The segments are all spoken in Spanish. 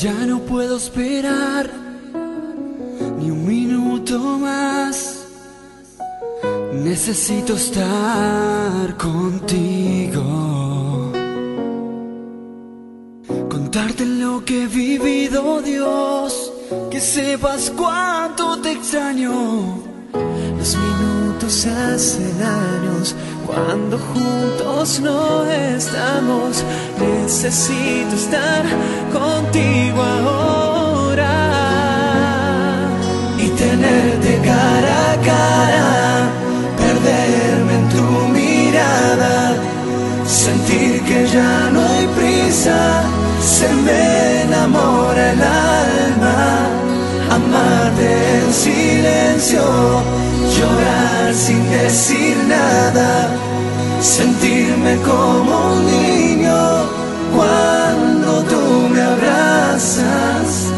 Ya no puedo esperar ni un minuto más. Necesito estar contigo. Contarte lo que he vivido, Dios. Que sepas cuánto te extraño. Los minutos hacen años cuando juntos no estamos. Necesito estar contigo ahora y tenerte cara a cara, perderme en tu mirada, sentir que ya no hay prisa, se me enamora el alma, amarte en silencio, sin decir nada, sentirme como un niño cuando tú me abrazas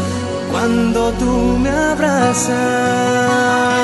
cuando tú me abrazas.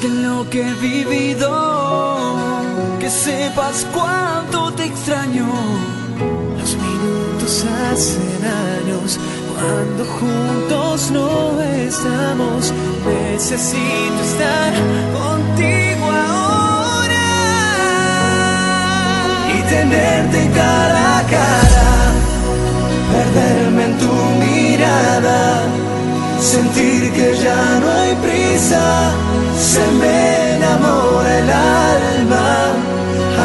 Contarte lo que he vivido. Que sepas cuánto te extraño. Los minutos hacen años cuando juntos no estamos. Necesito estar contigo ahora y tenerte cara a cara, perderme en tu mirada, sentir que ya no hay prisa, se me enamora el alma,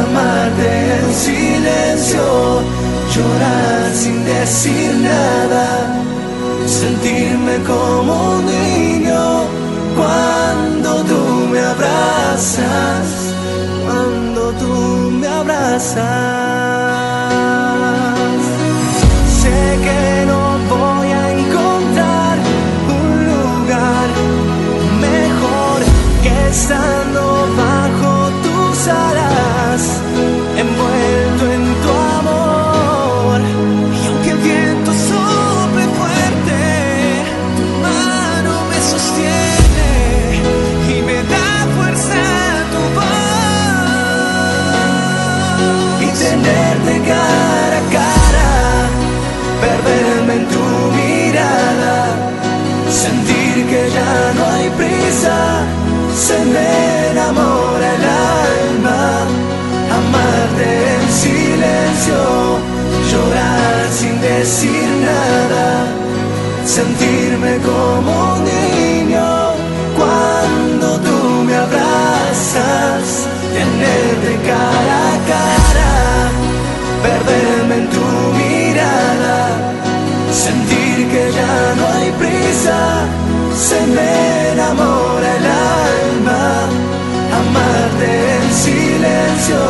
amarte en silencio, llorar sin decir nada, sentirme como un niño cuando tú me abrazas, cuando tú me abrazas. Decir nada, sentirme como un niño cuando tú me abrazas, tenerte cara a cara, perderme en tu mirada, sentir que ya no hay prisa, se me enamora el alma, amarte en silencio,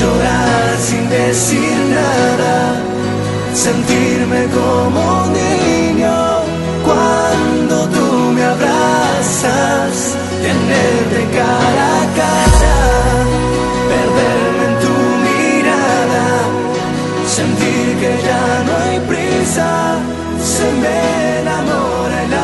llorar sin decir nada, sentirme como un niño cuando tú me abrazas, tenerte cara a cara, perderme en tu mirada, sentir que ya no hay prisa, se me enamora el